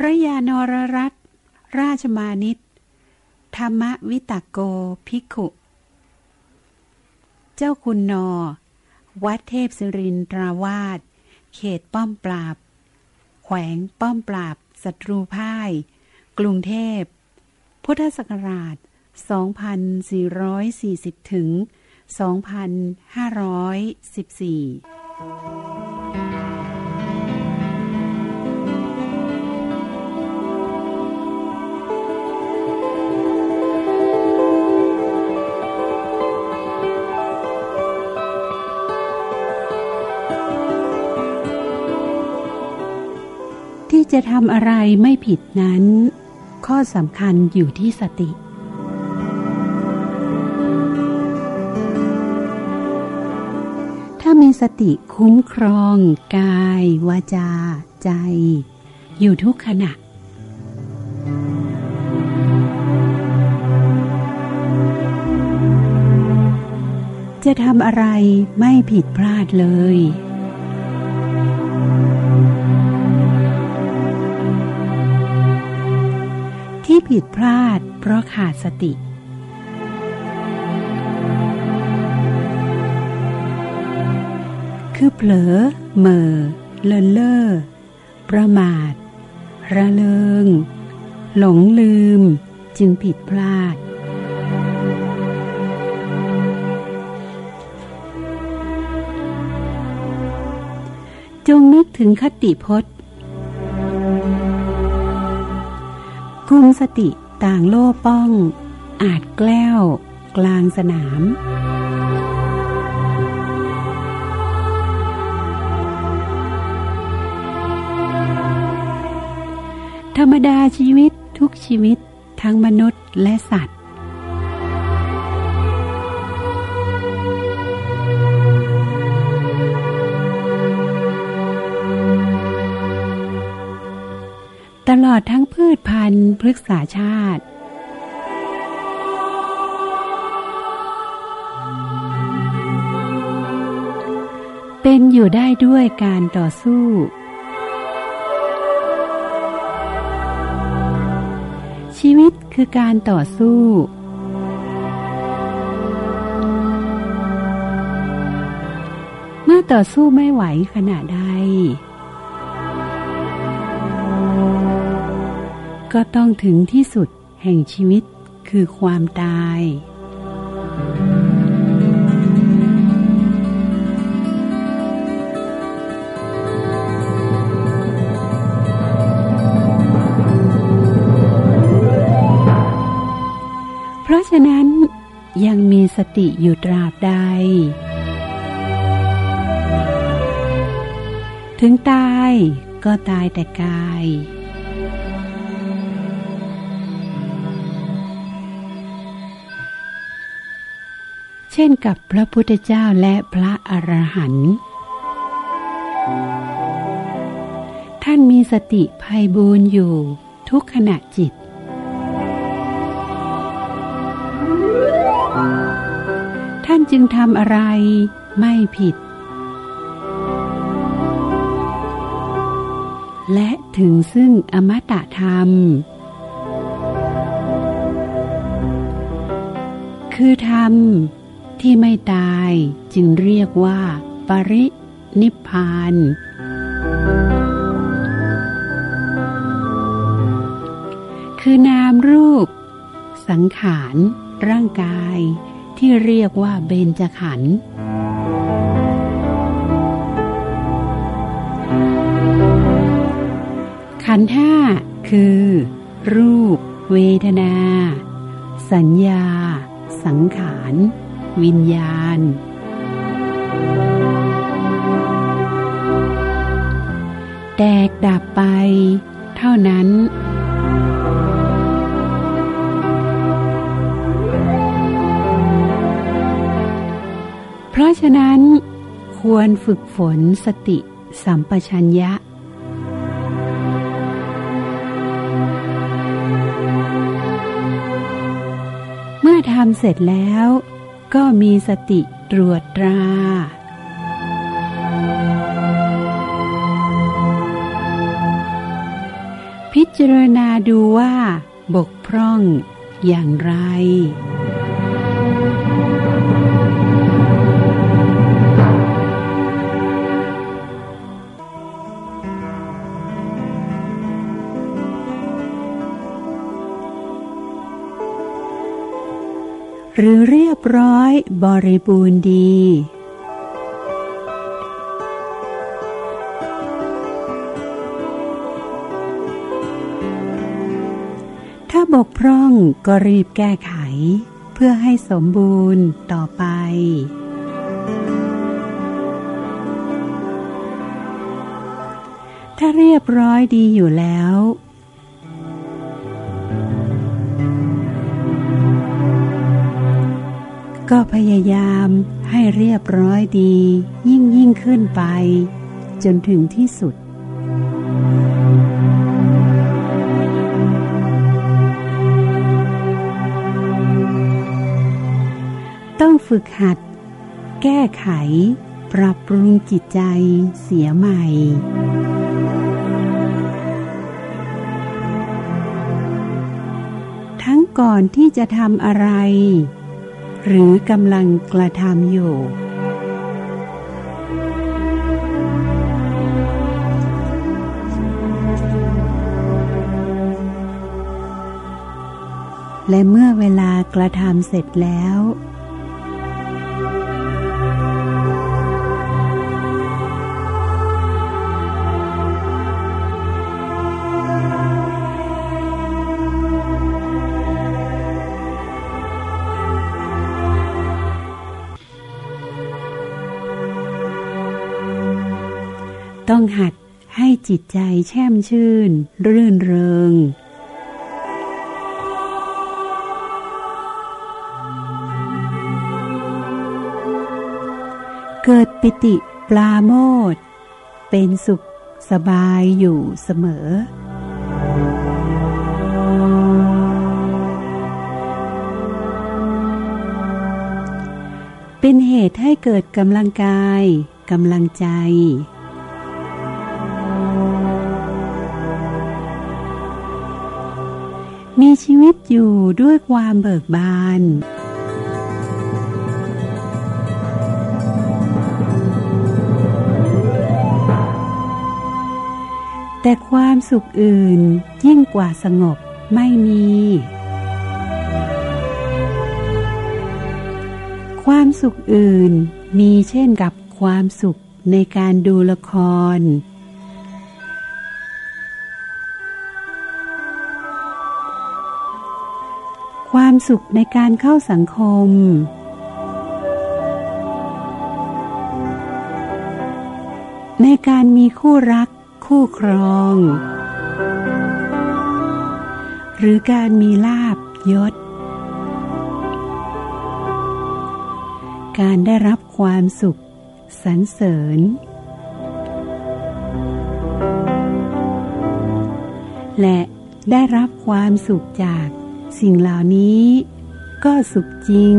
พระยานรรัตราชมานิตธรรมวิตกโกภิกขุ เจ้าคุณนอ วัดเทพศิรินทราวาสเขตป้อมปราบ แขวงป้อมปราบศัตรูพ่าย กรุงเทพ พุทธศักราช 2440 ถึง 2514 จะทำอะไรไม่ผิดนั้น ข้อสำคัญอยู่ที่สติ ถ้ามีสติคุ้มครอง กาย วาจา ใจ อยู่ทุกขณะจะทำอะไรไม่ผิดพลาดเลย ผิดพลาด เพราะขาดสติ คือเผลอเมอเลินเล่อประมาท ระเริง หลงลืม จึงผิดพลาดจงนึกถึงคติพจน์ กุมสติต่างโล่ป้อง อาจแกล้ว กลางสนาม ธรรมดาชีวิตทุกชีวิตทั้งมนุษย์และสัตว์ ลอดทั้งพืชพันธุ์พฤกษาชาติ เป็นอยู่ได้ด้วยการต่อสู้ ชีวิตคือการต่อสู้ เมื่อต่อสู้ไม่ไหวขณะใด ก็ต้องถึงที่สุดแห่งชีวิตคือความตายเพราะฉะนั้นยังมีสติอยู่ตราบใด ถึงตายก็ตายแต่กาย ช่นกับพระพุทธเจ้าและพระอรหันต์ท่านมีสติภัยบูรณ์อยู่ทุกขณะจิต ท่านจึงทำอะไรไม่ผิด และถึงซึ่งอมตะธรรม คือธรรม ที่ไม่ตายจึงเรียกว่า ปรินิพพานคือนามรูป สังขาร ร่างกาย ที่เรียกว่าเบญจขันธ์ขันธ์ห้าคือ รูป เวทนา สัญญา สังขาร วิญญาณ แตกดับไป เท่านั้น เพราะฉะนั้นควรฝึกฝนสติสัมปชัญญะ เมื่อทำเสร็จแล้ว ก็มีสติตรวจตรา พิจารณาดูว่า บกพร่องอย่างไร หรือเรียบร้อยบริบูรณ์ดี ถ้าบกพร่องก็รีบแก้ไข เพื่อให้สมบูรณ์ต่อไปถ้าเรียบร้อยดีอยู่แล้ว ก็พยายามให้เรียบร้อยดี ยิ่งยิ่งขึ้นไป จนถึงที่สุด ต้องฝึกหัด แก้ไข ปรับปรุงจิตใจเสียใหม่ทั้งก่อนที่จะทำอะไร หรือกำลังกระทำอยู่ และเมื่อเวลากระทำเสร็จแล้ว ต้องหัดให้จิตใจแช่มชื่น รื่นเริง เกิดปิติปลาโมดเป็นสุขสบายอยู่เสมอ เป็นเหตุให้เกิดกำลังกายกำลังใจ มีชีวิตอยู่ด้วยความเบิกบาน แต่ความสุขอื่นยิ่งกว่าสงบไม่มี ความสุขอื่นมีเช่นกับความสุขในการดูละคร ความสุขในการเข้าสังคม ในการมีคู่รัก คู่ครอง หรือการมีลาบยศ การได้รับความสุขสรรเสริญ และได้รับความสุขจาก สิ่งเหล่านี้ก็สุขจริง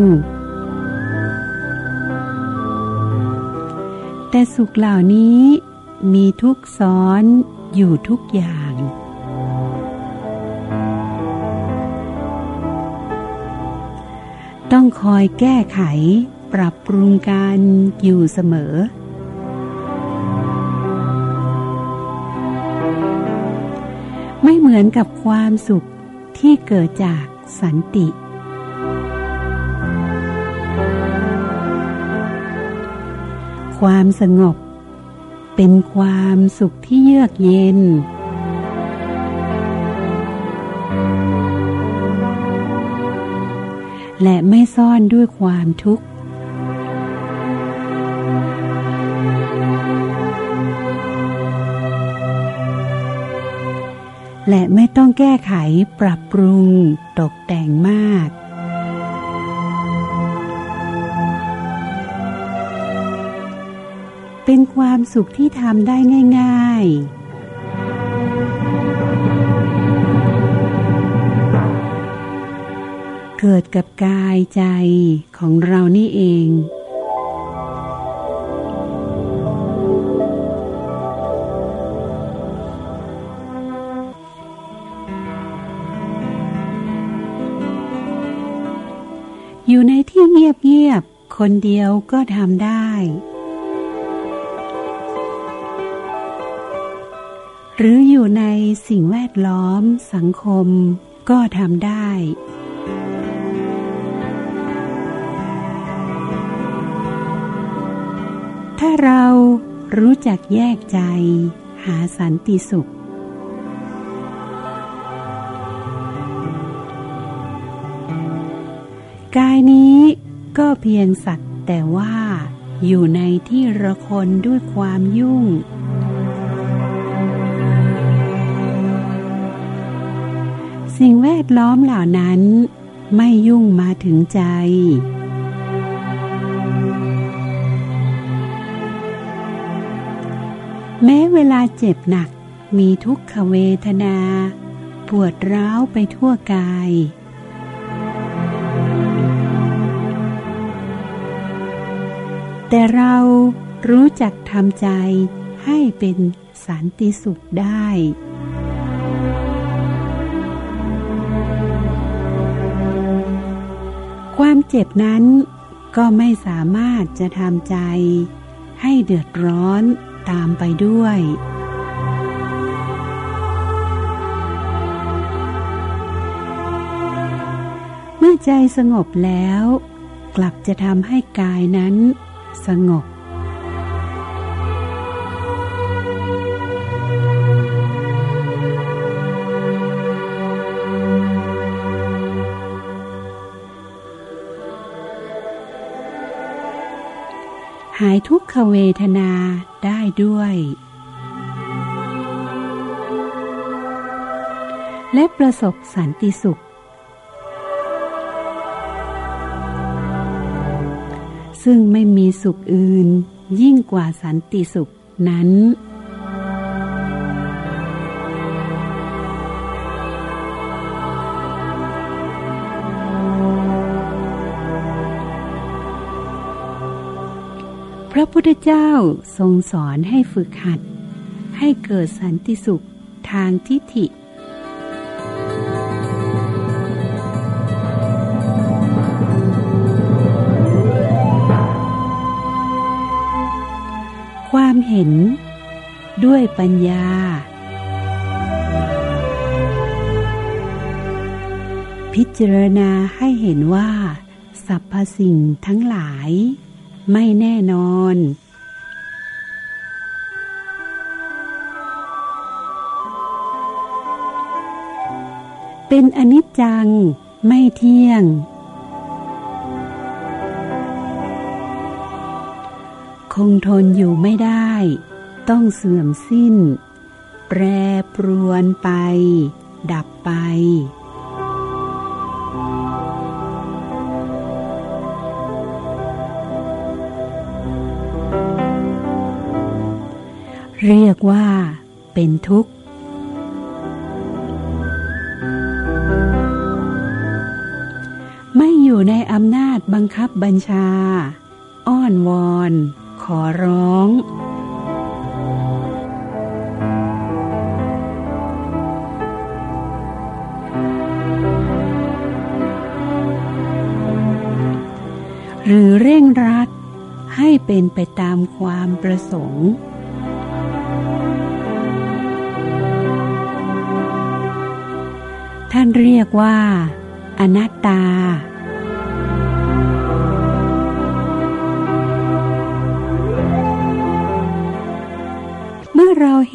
แต่สุขเหล่านี้มีทุกซ้อนอยู่ทุกอย่าง ต้องคอยแก้ไขปรับปรุงกันอยู่เสมอ ไม่เหมือนกับความสุข ที่เกิดจากสันติ ความสงบ เป็นความสุขที่เยือกเย็น และไม่ซ่อนด้วยความทุกข์ และไม่ต้องแก้ไขปรับปรุง ตกแต่งมาก เป็นความสุขที่ทำได้ง่าย ๆเกิดกับกายใจของเรานี่เอง งียบๆ คนเดียวก็ทำได้ หรืออยู่ในสิ่งแวดล้อมสังคมก็ทำได้ ถ้าเรารู้จักแยกใจ หาสันติสุขกายนี้ ก็เพียงสัตว์แต่ว่าอยู่ในที่ระคนด้วยความยุ่ง สิ่งแวดล้อมเหล่านั้นไม่ยุ่งมาถึงใจ แม้เวลาเจ็บหนักมีทุกขเวทนา ปวดร้าวไปทั่วกาย แต่เรารู้จักทำใจให้เป็นสันติสุขได้ ความเจ็บนั้นก็ไม่สามารถจะทำใจ ให้เดือดร้อนตามไปด้วย เมื่อใจสงบแล้ว กลับจะทำให้กายนั้น สงบ หายทุกขเวทนาได้ด้วย และประสบสันติสุข ซึ่งไม่มีสุขอื่น ยิ่งกว่าสันติสุขนั้น พระพุทธเจ้าทรงสอนให้ฝึกหัด ให้เกิดสันติสุขทางทิฏฐิ เห็น ด้วยปัญญา พิจารณาให้เห็นว่า สรรพสิ่งทั้งหลาย ไม่แน่นอนเป็นอนิจจัง ไม่เที่ยง งทนอยู่ไม่ได้ ต้องเสื่อมสิ้น แปรปรวนไป ดับไป เรียกว่า เป็นทุกข์ไม่อยู่ในอำนาจบังคับบัญชา อ้อนวอน ขอร้อง หรือเร่งรัดให้เป็นไปตามความประสงค์ท่านเรียกว่า อนัตตา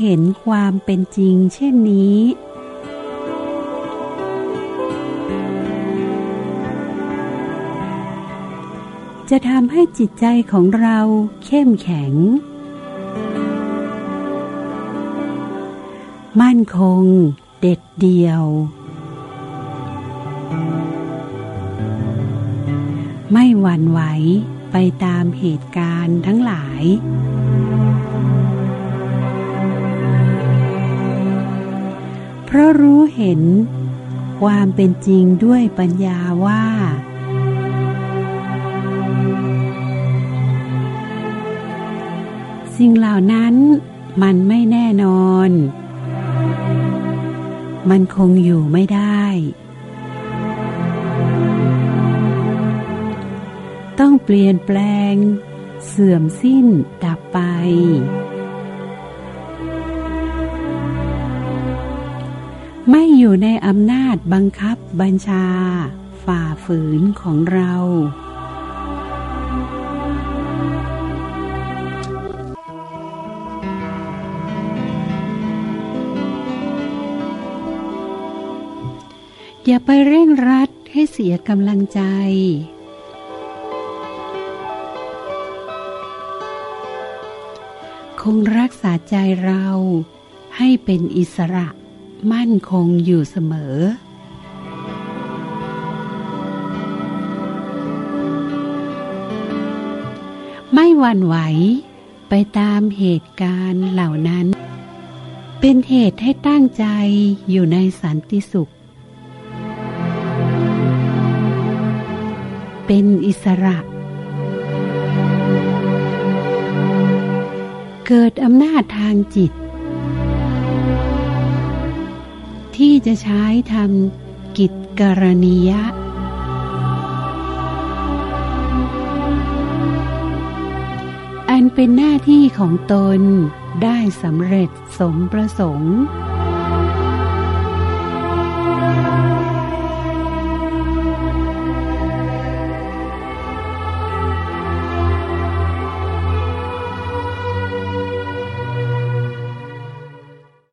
เห็นความเป็นจริงเช่นนี้ จะทำให้จิตใจของเราเข้มแข็ง มั่นคงเด็ดเดี่ยว ไม่หวั่นไหวไปตามเหตุการณ์ทั้งหลาย พราะรู้เห็นความเป็นจริงด้วยปัญญาว่า สิ่งเหล่านั้นมันไม่แน่นอน มันคงอยู่ไม่ได้ ต้องเปลี่ยนแปลง เสื่อมสิ้นดับไป อยู่ในอำนาจบังคับบัญชา ฝ่าฝืนของเรา อย่าไปเร่งรัดให้เสียกำลังใจคงรักษาใจเราให้เป็นอิสระ มั่นคงอยู่เสมอ ไม่หวั่นไหวไปตามเหตุการณ์เหล่านั้น เป็นเหตุให้ตั้งใจอยู่ในสันติสุข เป็นอิสระ เกิดอำนาจทางจิต ที่จะใช้ทำกิจกรณียะ อันเป็นหน้าที่ของตนได้สำเร็จสมประสงค์